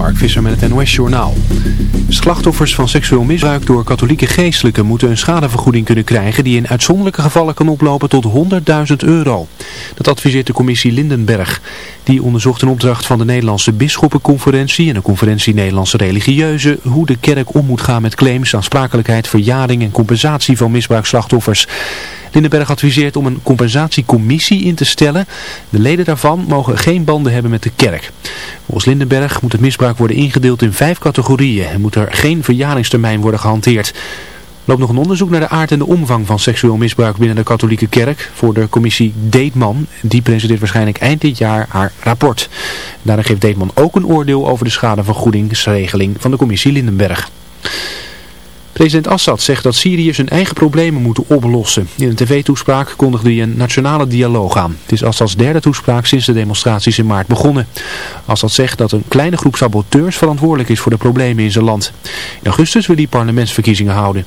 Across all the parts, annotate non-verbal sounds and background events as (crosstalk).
Mark Visser met het NOS Journaal. Slachtoffers van seksueel misbruik door katholieke geestelijken moeten een schadevergoeding kunnen krijgen die in uitzonderlijke gevallen kan oplopen tot 100.000 euro. Dat adviseert de commissie Lindenberg. Die onderzocht in opdracht van de Nederlandse Bisschoppenconferentie en de Conferentie Nederlandse Religieuzen hoe de kerk om moet gaan met claims, aansprakelijkheid, verjaring en compensatie van misbruikslachtoffers. Lindenberg adviseert om een compensatiecommissie in te stellen. De leden daarvan mogen geen banden hebben met de kerk. Volgens Lindenberg moet het misbruik worden ingedeeld in vijf categorieën en moet er geen verjaringstermijn worden gehanteerd. Er loopt nog een onderzoek naar de aard en de omvang van seksueel misbruik binnen de katholieke kerk voor de commissie Deetman. Die presenteert waarschijnlijk eind dit jaar haar rapport. Daarna geeft Deetman ook een oordeel over de schadevergoedingsregeling van de commissie Lindenberg. President Assad zegt dat Syrië zijn eigen problemen moeten oplossen. In een tv-toespraak kondigde hij een nationale dialoog aan. Het is Assads derde toespraak sinds de demonstraties in maart begonnen. Assad zegt dat een kleine groep saboteurs verantwoordelijk is voor de problemen in zijn land. In augustus wil hij parlementsverkiezingen houden.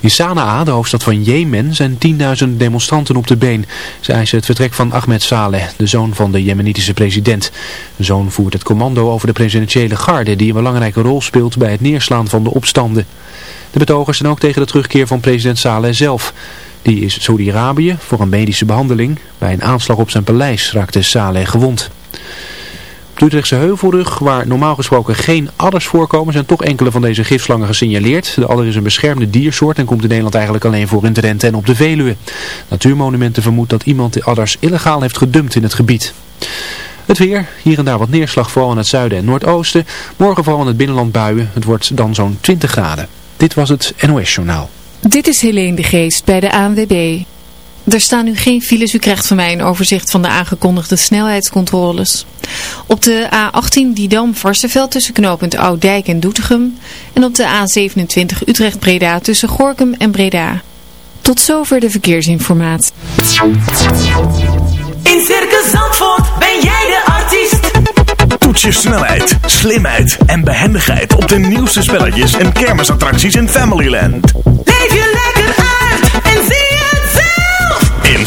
In Sanaa, de hoofdstad van Jemen, zijn 10.000 demonstranten op de been. Ze eisen het vertrek van Ahmed Saleh, de zoon van de Jemenitische president. De zoon voert het commando over de presidentiële garde die een belangrijke rol speelt bij het neerslaan van de opstanden. De betogers zijn ook tegen de terugkeer van president Saleh zelf. Die is Saudi-Arabië voor een medische behandeling. Bij een aanslag op zijn paleis raakte Saleh gewond. De Utrechtse Heuvelrug, waar normaal gesproken geen adders voorkomen, zijn toch enkele van deze gifslangen gesignaleerd. De adder is een beschermde diersoort en komt in Nederland eigenlijk alleen voor in Drenthe en op de Veluwe. Natuurmonumenten vermoedt dat iemand de adders illegaal heeft gedumpt in het gebied. Het weer, hier en daar wat neerslag, vooral in het zuiden en noordoosten. Morgen vooral in het binnenland buien. Het wordt dan zo'n 20 graden. Dit was het NOS Journaal. Dit is Helene de Geest bij de ANWB. Er staan nu geen files. U krijgt van mij een overzicht van de aangekondigde snelheidscontroles. Op de A18 Didam-Varsenveld tussen knooppunt Oudijk en Doetinchem. En op de A27 Utrecht-Breda tussen Gorkum en Breda. Tot zover de verkeersinformatie. In Circus Zandvoort ben jij de artiest. Toets je snelheid, slimheid en behendigheid op de nieuwste spelletjes en kermisattracties in Familyland. Leef je lekker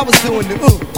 I was doing the ooh.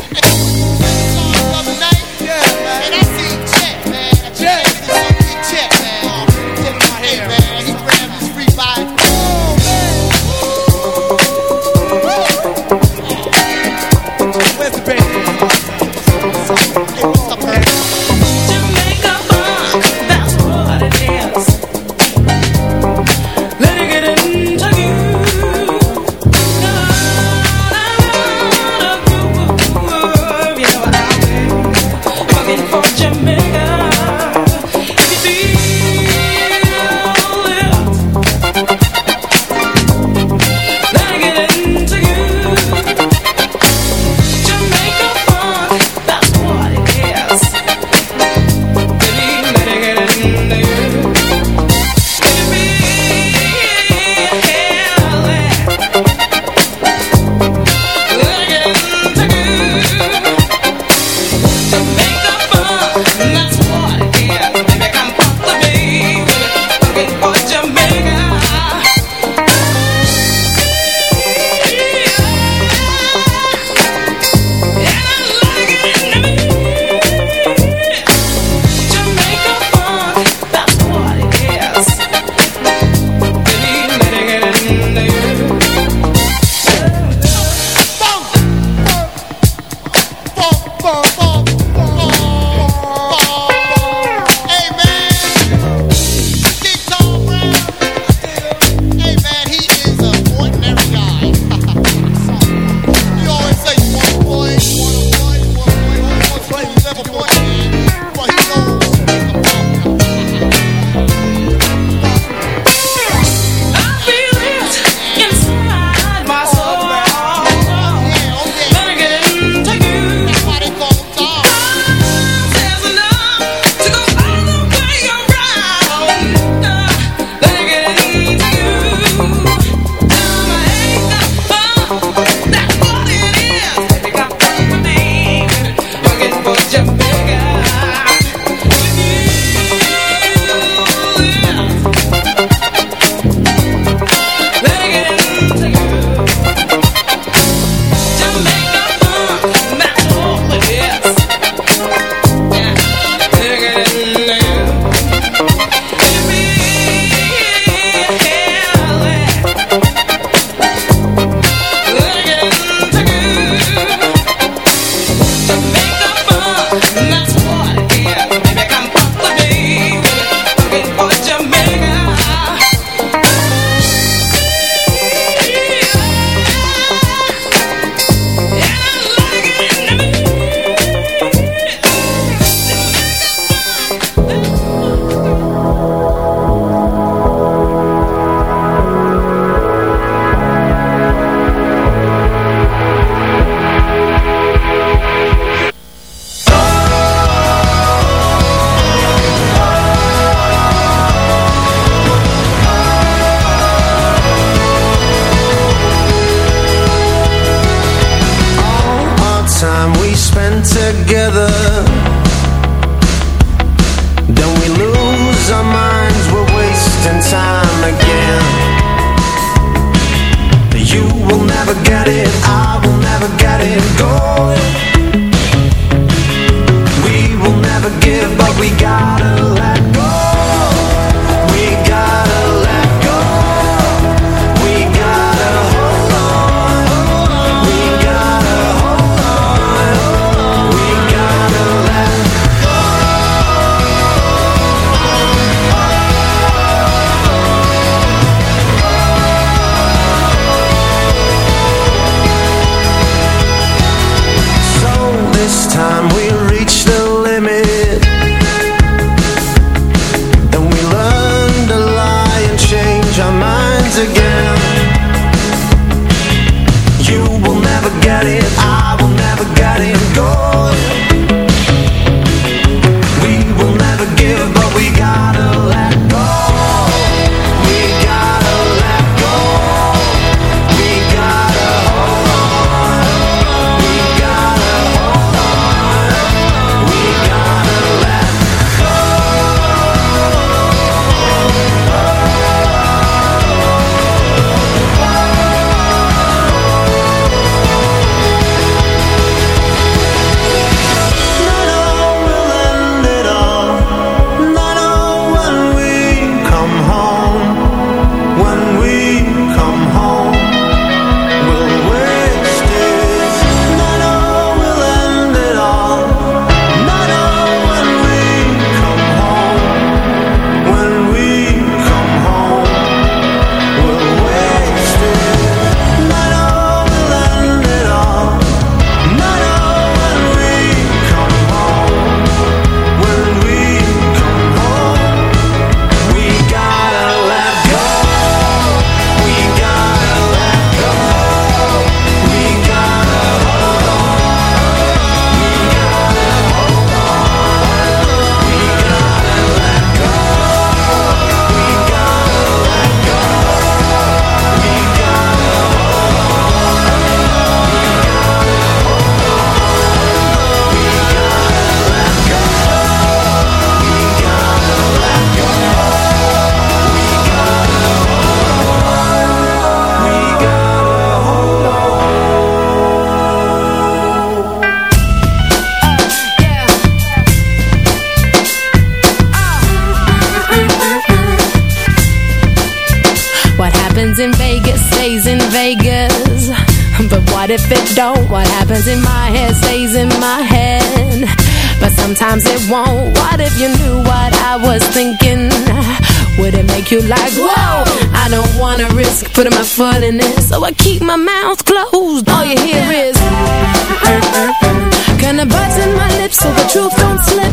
keep my mouth closed. All you hear is (laughs) Kinda biting my lips so the truth don't slip.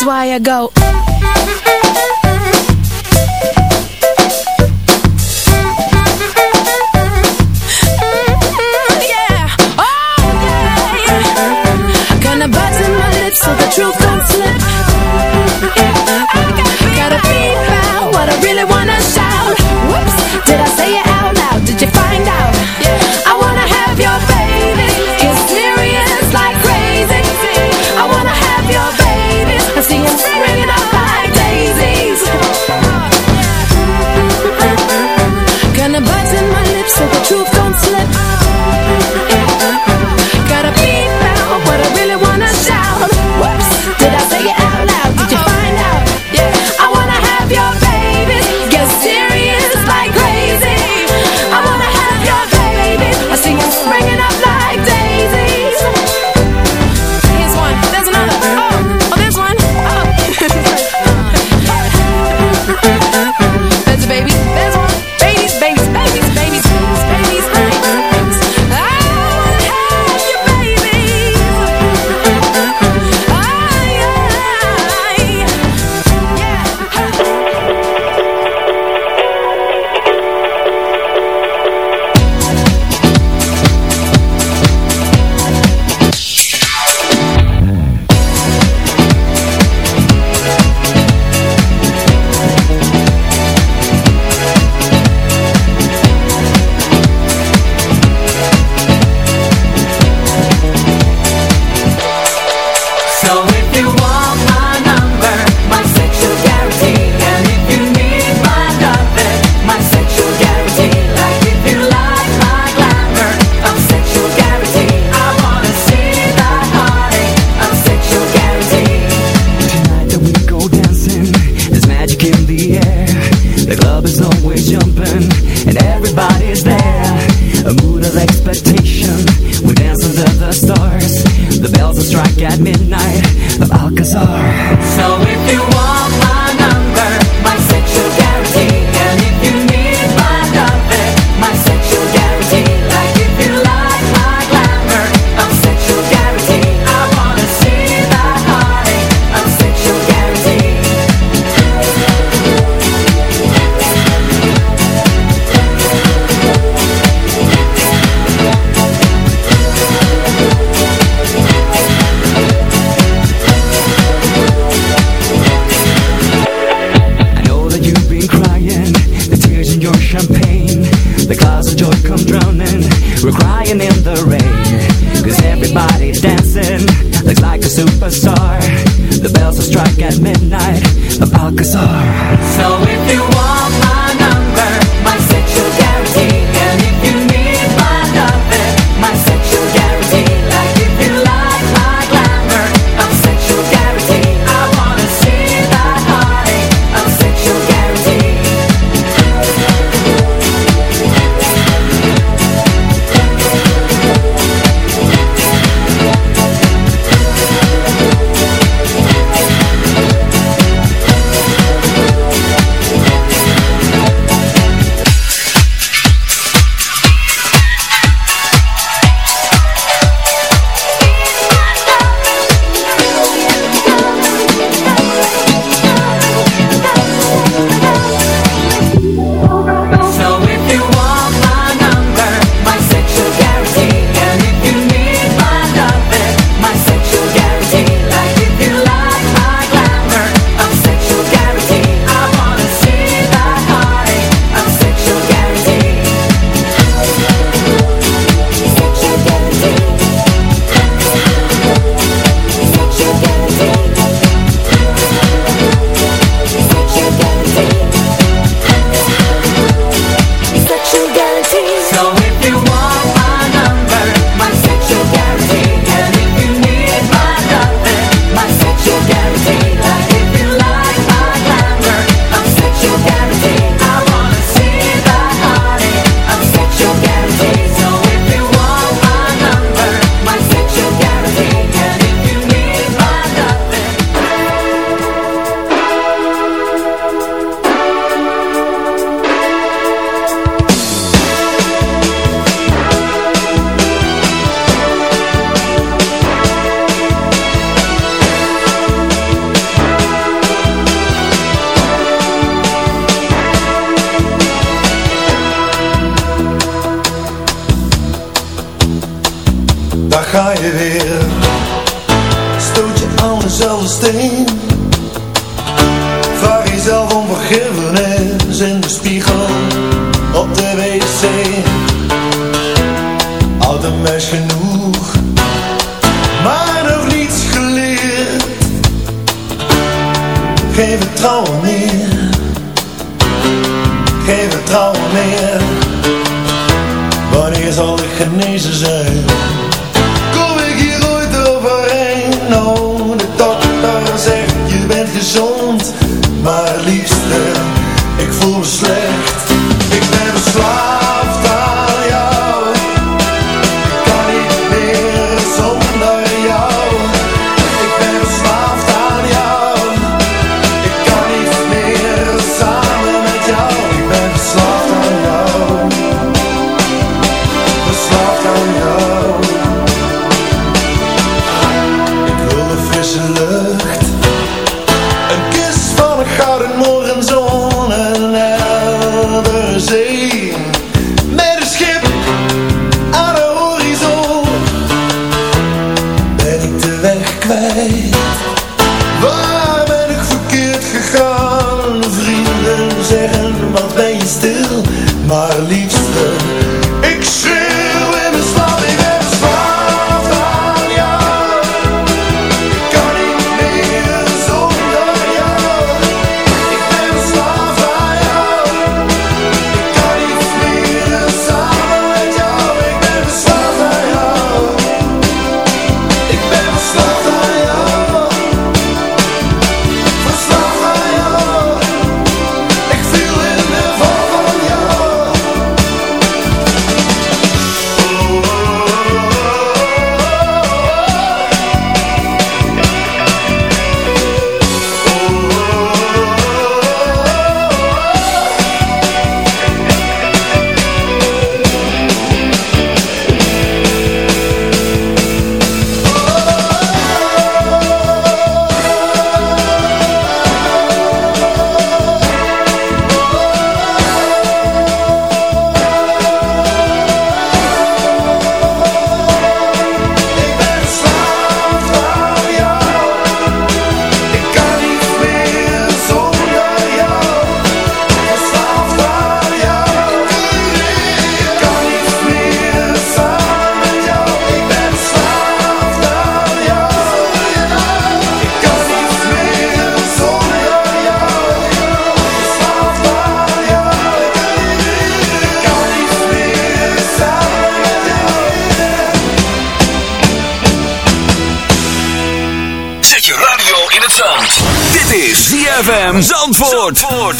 That's why I go. Yeah. Oh, yeah. I Kinda bite my lips so the truth comes And everybody's there. A mood of expectation We dance under the stars. The bells will strike at midnight. Zandvoort. Zandvoort.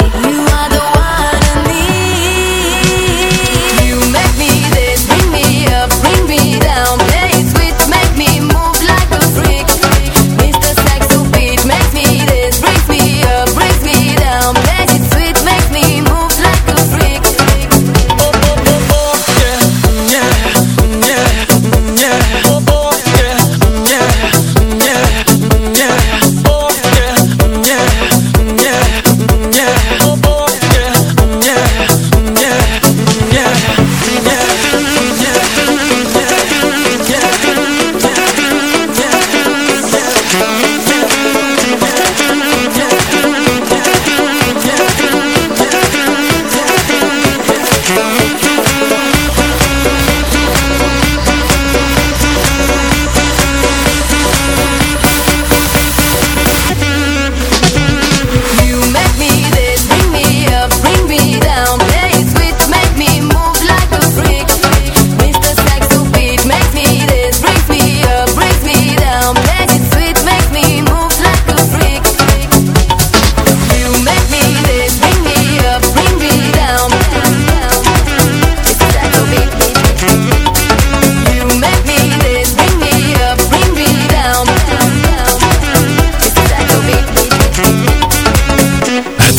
see.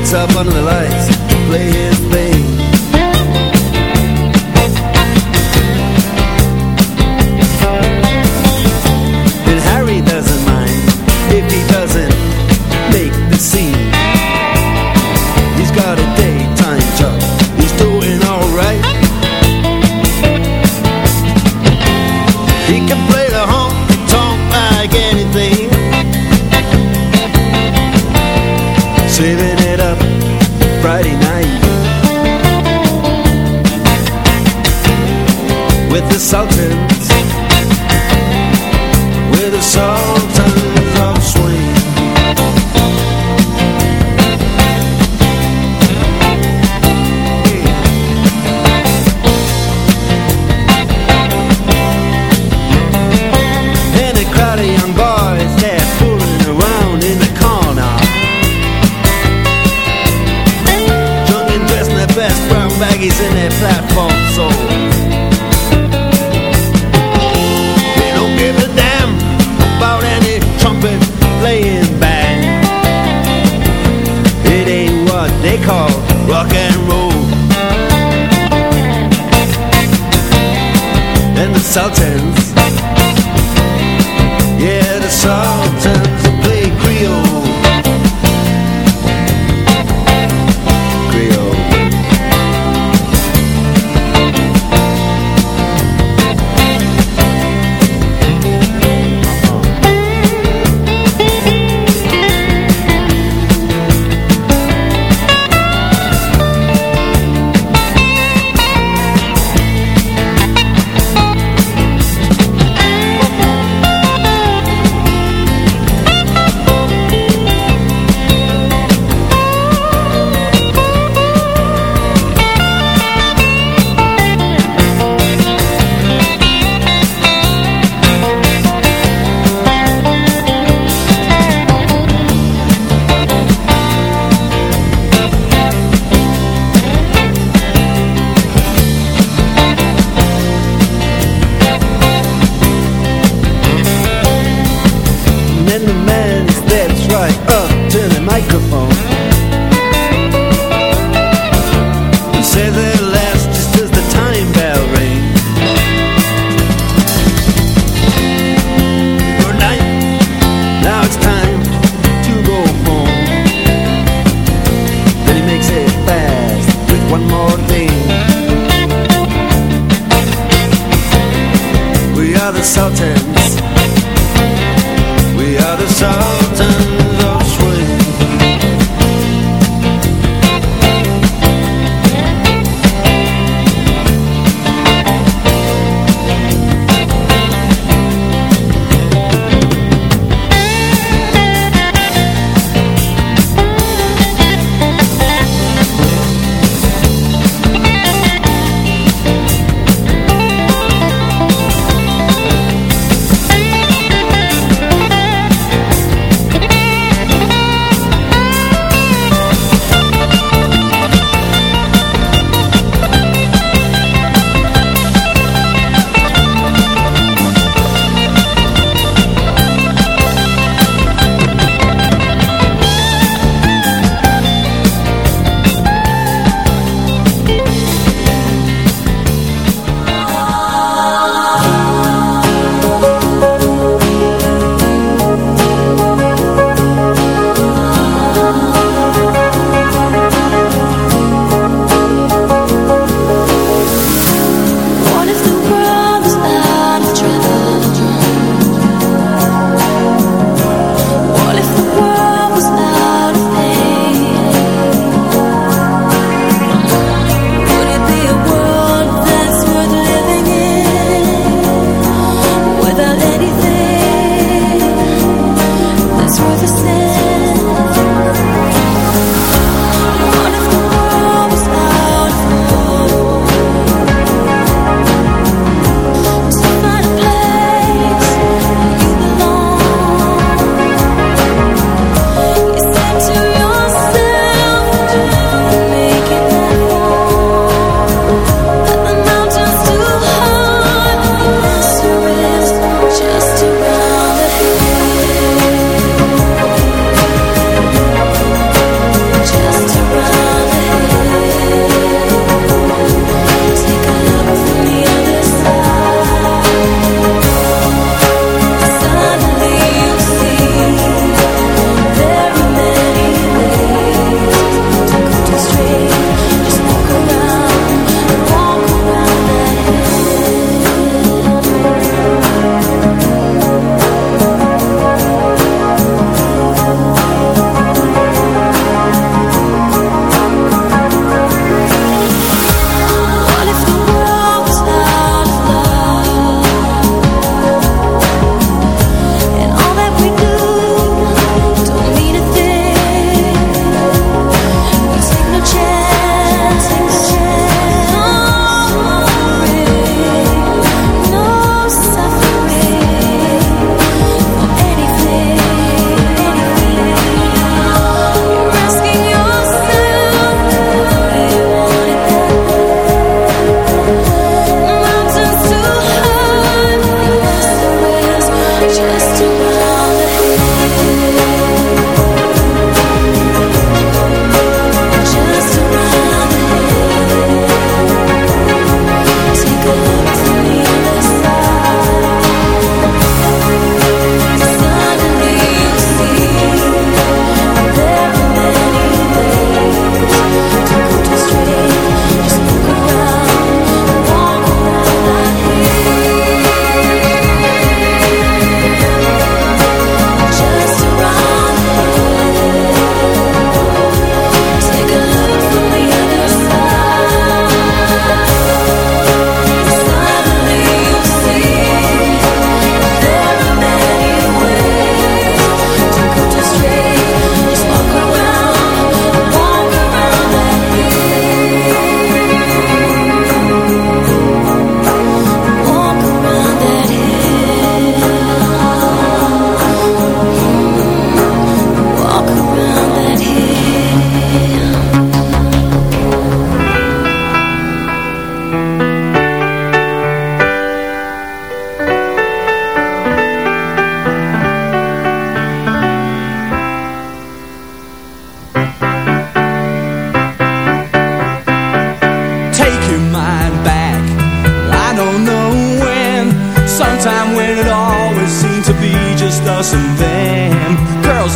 heads up under the lights, play his bass.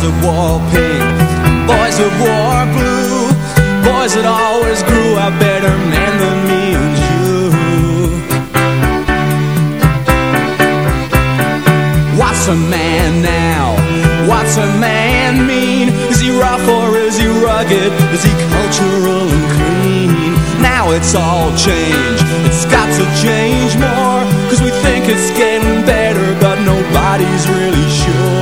That wore pink, boys that wore blue, boys that always grew a better man than me and you. What's a man now? What's a man mean? Is he rough or is he rugged? Is he cultural and clean? Now it's all changed. It's got to change more. Cause we think it's getting better, but nobody's really sure.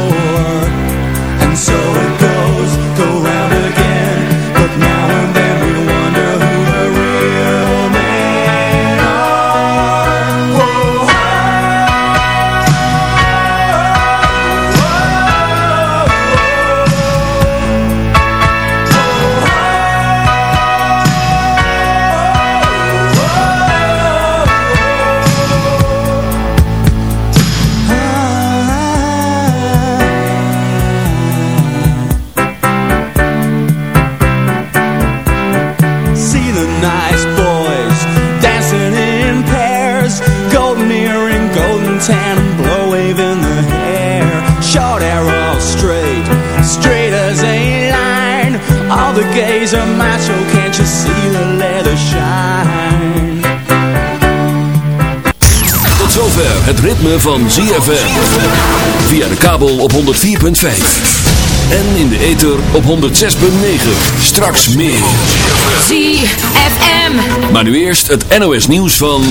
Macho, can't you see the leather shine? Tot zover het ritme van ZFM. Via de kabel op 104.5. En in de ether op 106.9. Straks meer. ZFM. Maar nu eerst het NOS nieuws van